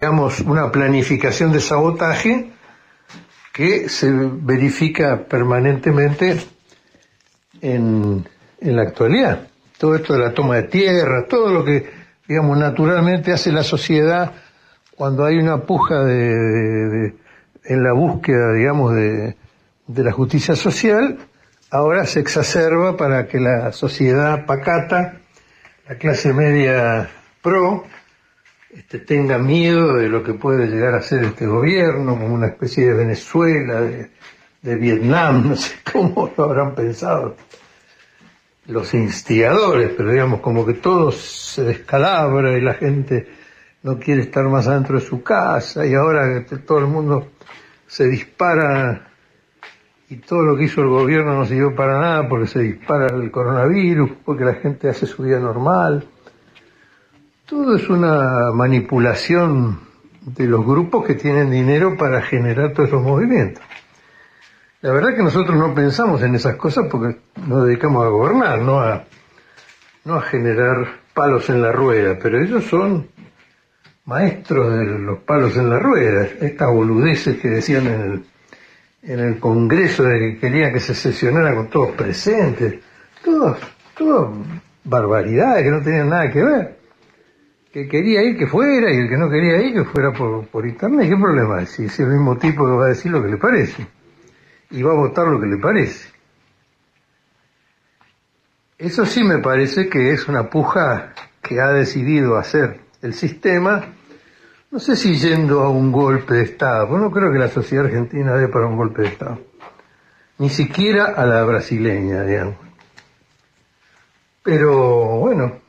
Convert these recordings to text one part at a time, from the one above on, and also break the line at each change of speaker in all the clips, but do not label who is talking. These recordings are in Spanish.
digamos, una planificación de sabotaje que se verifica permanentemente en, en la actualidad. Todo esto de la toma de tierra, todo lo que, digamos, naturalmente hace la sociedad cuando hay una puja de, en la búsqueda, digamos, de, de la justicia social, ahora se exacerba para que la sociedad pacata, la clase media pro, este, tenga miedo de lo que puede llegar a ser este gobierno, como una especie de Venezuela, de, de Vietnam, no sé cómo lo habrán pensado los instigadores, pero digamos como que todo se descalabra y la gente no quiere estar más adentro de su casa y ahora que todo el mundo se dispara y todo lo que hizo el gobierno no sirvió para nada porque se dispara el coronavirus, porque la gente hace su vida normal. Todo es una manipulación de los grupos que tienen dinero para generar todos esos movimientos. La verdad que nosotros no pensamos en esas cosas porque nos dedicamos a gobernar, no a, no a generar palos en la rueda, pero ellos son maestros de los palos en la rueda, estas boludeces que decían en el, en el Congreso de que querían que se sesionara con todos presentes, todos, todas barbaridades que no tenían nada que ver. Que quería ir que fuera y el que no quería ir que fuera por, por internet. ¿Qué problema hay? Si es el mismo tipo que va a decir lo que le parece y va a votar lo que le parece. Eso sí me parece que es una puja que ha decidido hacer el sistema, no sé si yendo a un golpe de Estado, no creo que la sociedad argentina dé para un golpe de Estado, ni siquiera a la brasileña, digamos. Pero bueno,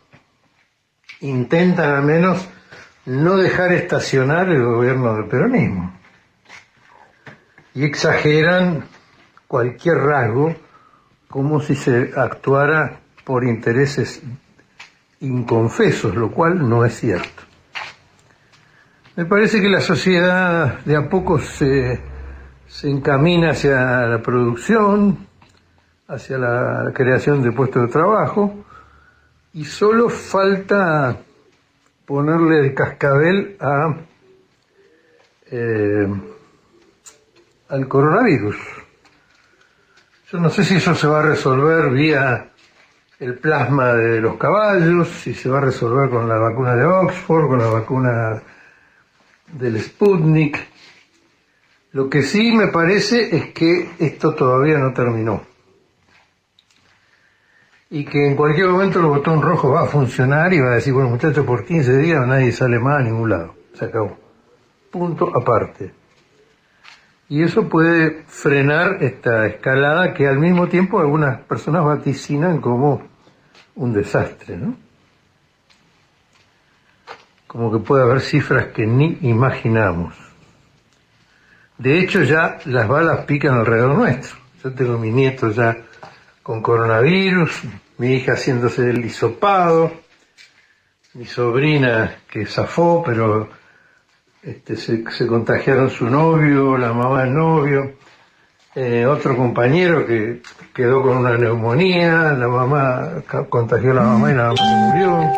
intentan al menos no dejar estacionar el gobierno del peronismo y exageran cualquier rasgo como si se actuara por intereses inconfesos, lo cual no es cierto. Me parece que la sociedad de a poco se, se encamina hacia la producción, hacia la creación de puestos de trabajo, y solo falta ponerle el cascabel a eh, al coronavirus. Yo no sé si eso se va a resolver vía el plasma de los caballos, si se va a resolver con la vacuna de Oxford, con la vacuna del Sputnik. Lo que sí me parece es que esto todavía no terminó. Y que en cualquier momento el botón rojo va a funcionar y va a decir, bueno muchachos, por 15 días nadie sale más a ningún lado. Se acabó. Punto aparte. Y eso puede frenar esta escalada que al mismo tiempo algunas personas vaticinan como un desastre, ¿no? Como que puede haber cifras que ni imaginamos. De hecho, ya las balas pican alrededor nuestro. Yo tengo mi nieto ya con coronavirus, mi hija haciéndose el hisopado, mi sobrina que zafó, pero este, se, contagiaron su novio, la mamá del novio, eh, otro compañero que quedó con una neumonía, la mamá contagió a la mamá y la mamá murió,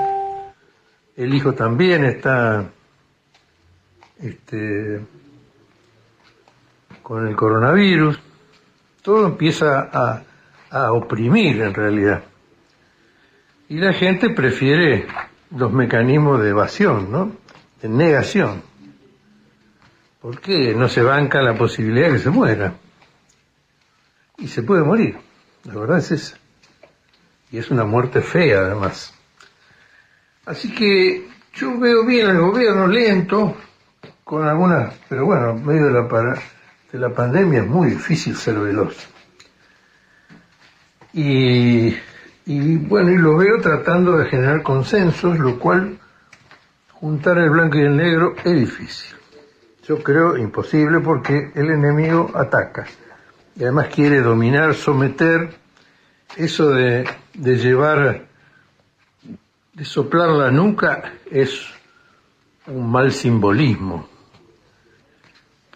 el hijo también está este, con el coronavirus, todo empieza a, a oprimir en realidad. Y la gente prefiere los mecanismos de evasión, ¿no? De negación. Porque no se banca la posibilidad de que se muera. Y se puede morir. La verdad es esa. Y es una muerte fea, además. Así que yo veo bien al gobierno lento, con algunas, pero bueno, en medio de la, para- de la pandemia es muy difícil ser veloz. Y, y bueno, y lo veo tratando de generar consensos, lo cual juntar el blanco y el negro es difícil. Yo creo imposible porque el enemigo ataca y además quiere dominar, someter. Eso de, de llevar, de soplar la nuca es un mal simbolismo.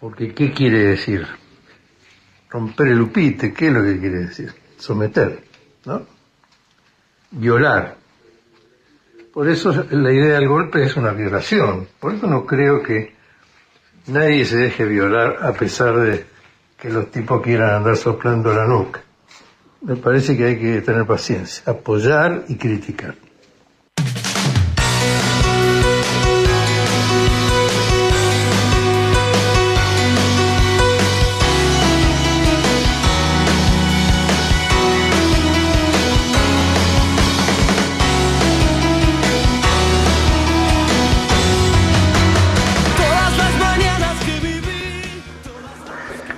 Porque ¿qué quiere decir? Romper el upite, ¿qué es lo que quiere decir? Someter, ¿no? Violar. Por eso la idea del golpe es una violación. Por eso no creo que nadie se deje violar a pesar de que los tipos quieran andar soplando la nuca. Me parece que hay que tener paciencia, apoyar y criticar.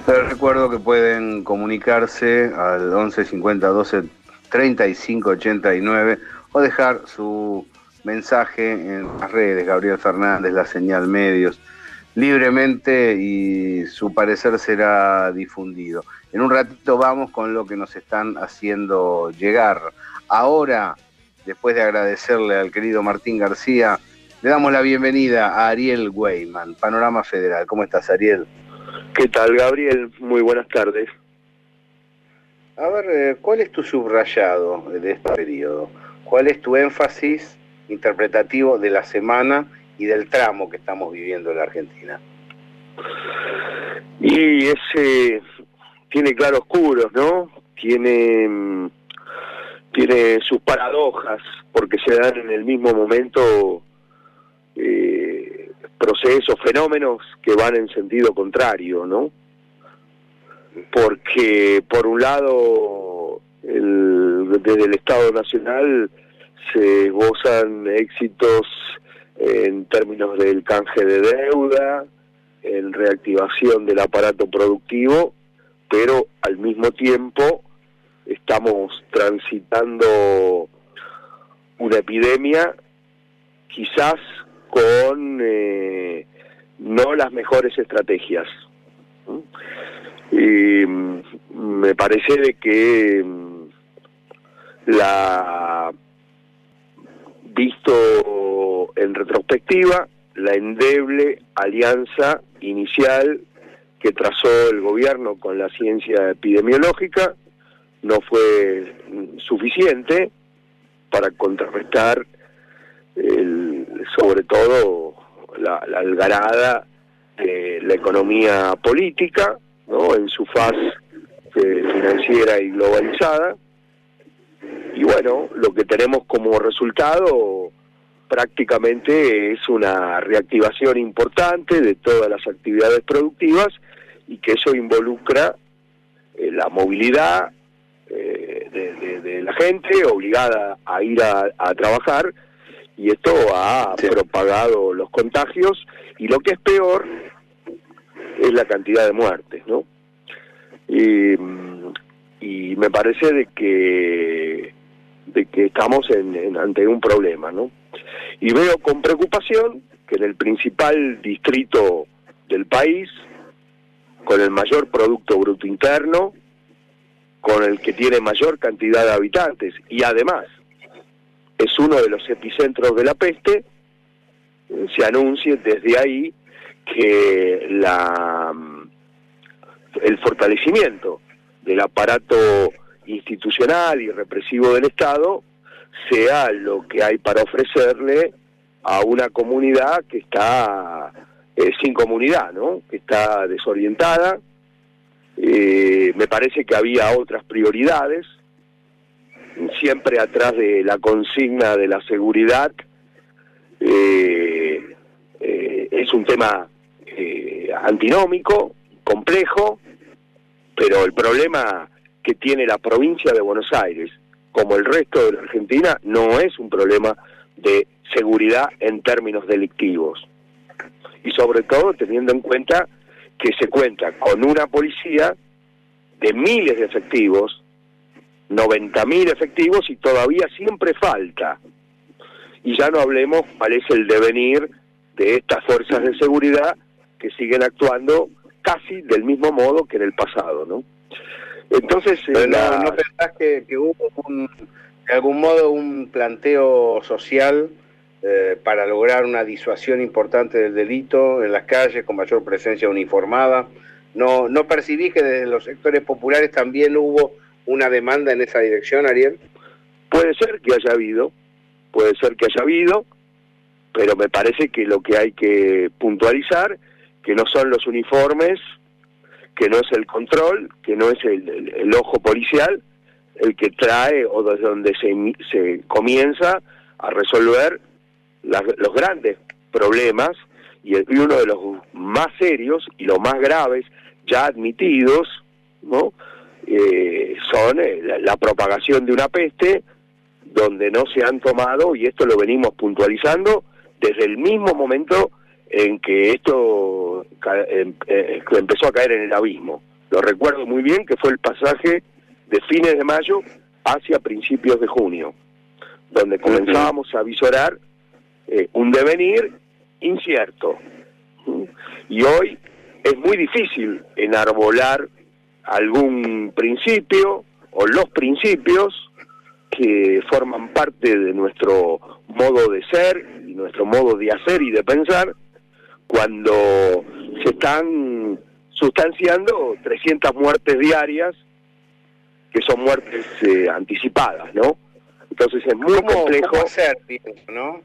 Recuerdo que pueden comunicarse al 11 50 12 35 89 o dejar su mensaje en las redes, Gabriel Fernández, la señal medios, libremente y su parecer será difundido. En un ratito vamos con lo que nos están haciendo llegar. Ahora, después de agradecerle al querido Martín García, le damos la bienvenida a Ariel Weyman, Panorama Federal. ¿Cómo estás, Ariel?
¿Qué tal, Gabriel? Muy buenas tardes.
A ver, eh, ¿cuál es tu subrayado de este periodo? ¿Cuál es tu énfasis interpretativo de la semana y del tramo que estamos viviendo en la Argentina?
Y ese tiene claroscuros, ¿no? Tiene, mm, tiene sus paradojas, porque se dan en el mismo momento eh, procesos, fenómenos que van en sentido contrario, ¿no? Porque por un lado, desde el Estado Nacional se gozan éxitos en términos del canje de deuda, en reactivación del aparato productivo, pero al mismo tiempo estamos transitando una epidemia quizás con eh, no las mejores estrategias. Y mm, me parece de que mm, la visto en retrospectiva, la endeble alianza inicial que trazó el gobierno con la ciencia epidemiológica no fue mm, suficiente para contrarrestar el, sobre todo la, algarada de la economía política, ¿no? en su faz eh, financiera y globalizada. Y bueno, lo que tenemos como resultado prácticamente es una reactivación importante de todas las actividades productivas y que eso involucra eh, la movilidad eh, de, la gente obligada a ir a trabajar y esto ha propagado los contagios y lo que es peor es la cantidad de muertes, ¿no? Y, me parece de que de que estamos en, ante un problema, ¿no? Y veo con preocupación que en el principal distrito del país, con el mayor Producto Bruto Interno, con el que tiene mayor cantidad de habitantes y además es uno de los epicentros de la peste, se anuncie desde ahí que la, el fortalecimiento del aparato institucional y represivo del Estado sea lo que hay para ofrecerle a una comunidad que está eh, sin comunidad, ¿no? que está desorientada. Eh, me parece que había otras prioridades, siempre atrás de la consigna de la seguridad. Eh, eh, es un tema eh, antinómico, complejo, pero el problema que tiene la provincia de Buenos Aires, como el resto de la Argentina, no es un problema de seguridad en términos delictivos. Y sobre todo teniendo en cuenta que se cuenta con una policía de miles de efectivos, 90.000 efectivos y todavía siempre falta. Y ya no hablemos cuál es el devenir de estas fuerzas de seguridad que siguen actuando casi del mismo modo que en el pasado, ¿no?
Entonces, no, pensás que, hubo de algún modo un planteo social eh, para lograr una disuasión importante del delito en las calles con mayor presencia uniformada? ¿No, no percibí que desde los sectores populares también hubo una demanda en esa dirección, Ariel?
Puede ser que haya habido, puede ser que haya habido, pero me parece que lo que hay que puntualizar, que no son los uniformes, que no es el control, que no es el, ojo policial el que trae o desde donde se, se comienza a resolver los grandes problemas y, uno de los más serios y los más graves ya admitidos, ¿no? Eh, son eh, la, propagación de una peste donde no se han tomado, y esto lo venimos puntualizando, desde el mismo momento en que esto em, eh, empezó a caer en el abismo. Lo recuerdo muy bien que fue el pasaje de fines de mayo hacia principios de junio, donde comenzábamos a visorar un devenir incierto. Y hoy es muy difícil enarbolar algún principio o los principios que forman parte de nuestro modo de ser y nuestro modo de hacer y de pensar cuando se están sustanciando 300 muertes diarias que son muertes eh, anticipadas, ¿no? Entonces es muy complejo.
hacer, ¿no?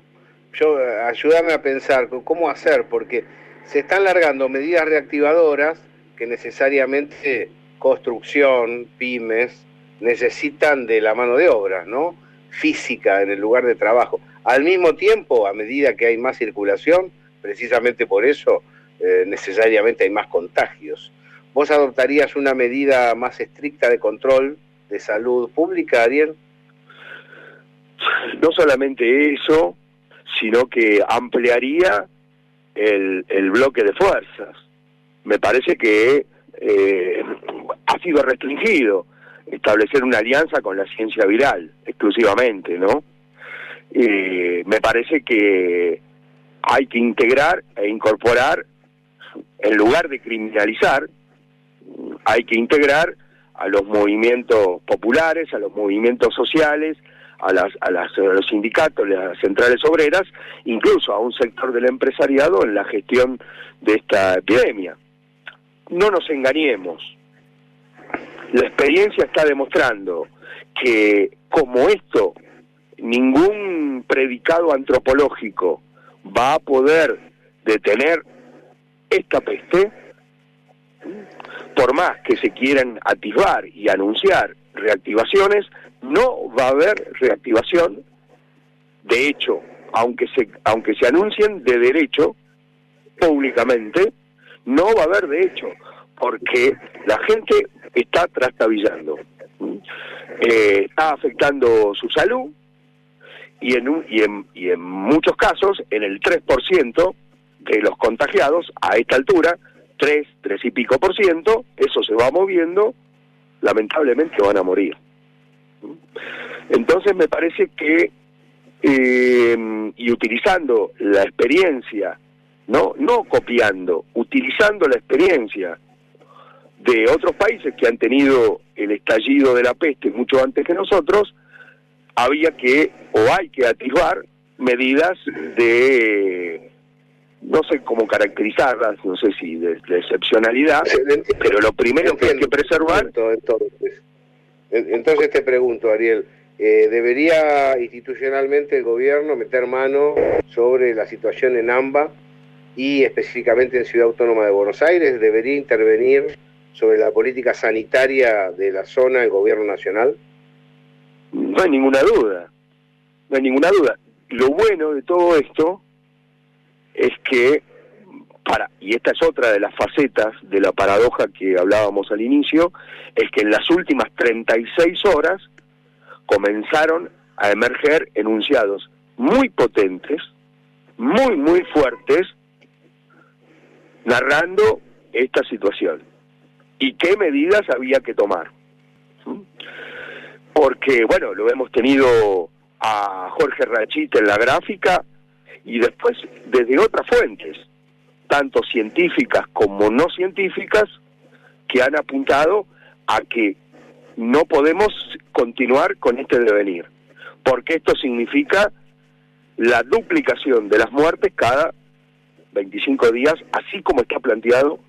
Yo, ayúdame a pensar cómo hacer, porque se están largando medidas reactivadoras que necesariamente construcción, pymes, necesitan de la mano de obra, ¿no? Física en el lugar de trabajo. Al mismo tiempo, a medida que hay más circulación, precisamente por eso eh, necesariamente hay más contagios. ¿Vos adoptarías una medida más estricta de control de salud pública, Ariel?
No solamente eso, sino que ampliaría el, el bloque de fuerzas. Me parece que eh, sido restringido establecer una alianza con la ciencia viral exclusivamente, ¿no? Eh, me parece que hay que integrar e incorporar, en lugar de criminalizar, hay que integrar a los movimientos populares, a los movimientos sociales, a, las, a, las, los sindicatos, a las centrales obreras, incluso a un sector del empresariado en la gestión de esta epidemia. No nos engañemos, la experiencia está demostrando que como esto, ningún predicado antropológico va a poder detener esta peste, por más que se quieran atisbar y anunciar reactivaciones, no va a haber reactivación. De hecho, aunque se, aunque se anuncien de derecho públicamente, no va a haber de hecho, porque la gente está trastabillando, eh, está afectando su salud y en, un, y, en, y en muchos casos, en el 3% de los contagiados a esta altura, 3, 3 y pico por ciento, eso se va moviendo, lamentablemente van a morir. Entonces me parece que, eh, y utilizando la experiencia, no, no copiando, utilizando la experiencia de otros países que han tenido el estallido de la peste mucho antes que nosotros, había que, o hay que atisbar medidas de, no sé cómo caracterizarlas, no sé si de, excepcionalidad, pero lo primero que hay que preservar...
Entonces, entonces te pregunto, Ariel, eh, ¿debería institucionalmente el gobierno meter mano sobre la situación en AMBA y específicamente en Ciudad Autónoma de Buenos Aires? ¿Debería intervenir sobre la política sanitaria de la zona el gobierno nacional?
No hay ninguna duda, no hay ninguna duda. Lo bueno de todo esto es que, para, y esta es otra de las facetas de la paradoja que hablábamos al inicio, es que en las últimas 36 horas comenzaron a emerger enunciados muy potentes, muy, muy fuertes, narrando esta situación y qué medidas había que tomar. Porque, bueno, lo hemos tenido a Jorge Rachita en la gráfica y después desde otras fuentes, tanto científicas como no científicas, que han apuntado a que no podemos continuar con este devenir, porque esto significa la duplicación de las muertes cada 25 días, así como está planteado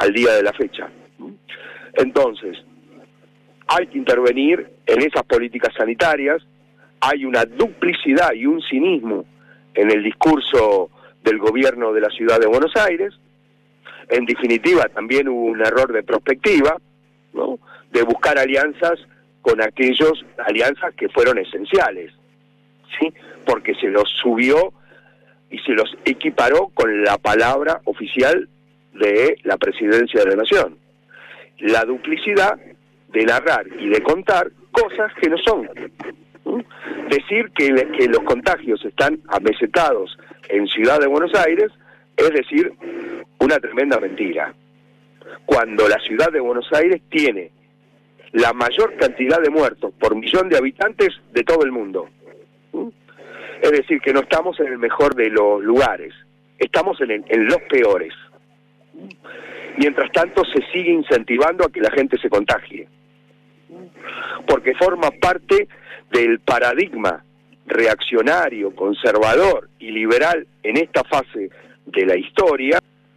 al día de la fecha. Entonces, hay que intervenir en esas políticas sanitarias, hay una duplicidad y un cinismo en el discurso del gobierno de la ciudad de Buenos Aires. En definitiva, también hubo un error de perspectiva, ¿no? de buscar alianzas con aquellos alianzas que fueron esenciales, ¿sí? porque se los subió y se los equiparó con la palabra oficial de la presidencia de la nación. La duplicidad de narrar y de contar cosas que no son. Decir que, los contagios están amesetados en Ciudad de Buenos Aires es decir una tremenda mentira. Cuando la Ciudad de Buenos Aires tiene la mayor cantidad de muertos por millón de habitantes de todo el mundo. Es decir, que no estamos en el mejor de los lugares, estamos en, en los peores. Mientras tanto, se sigue incentivando a que la gente se contagie, porque forma parte del paradigma reaccionario, conservador y liberal en esta fase de la historia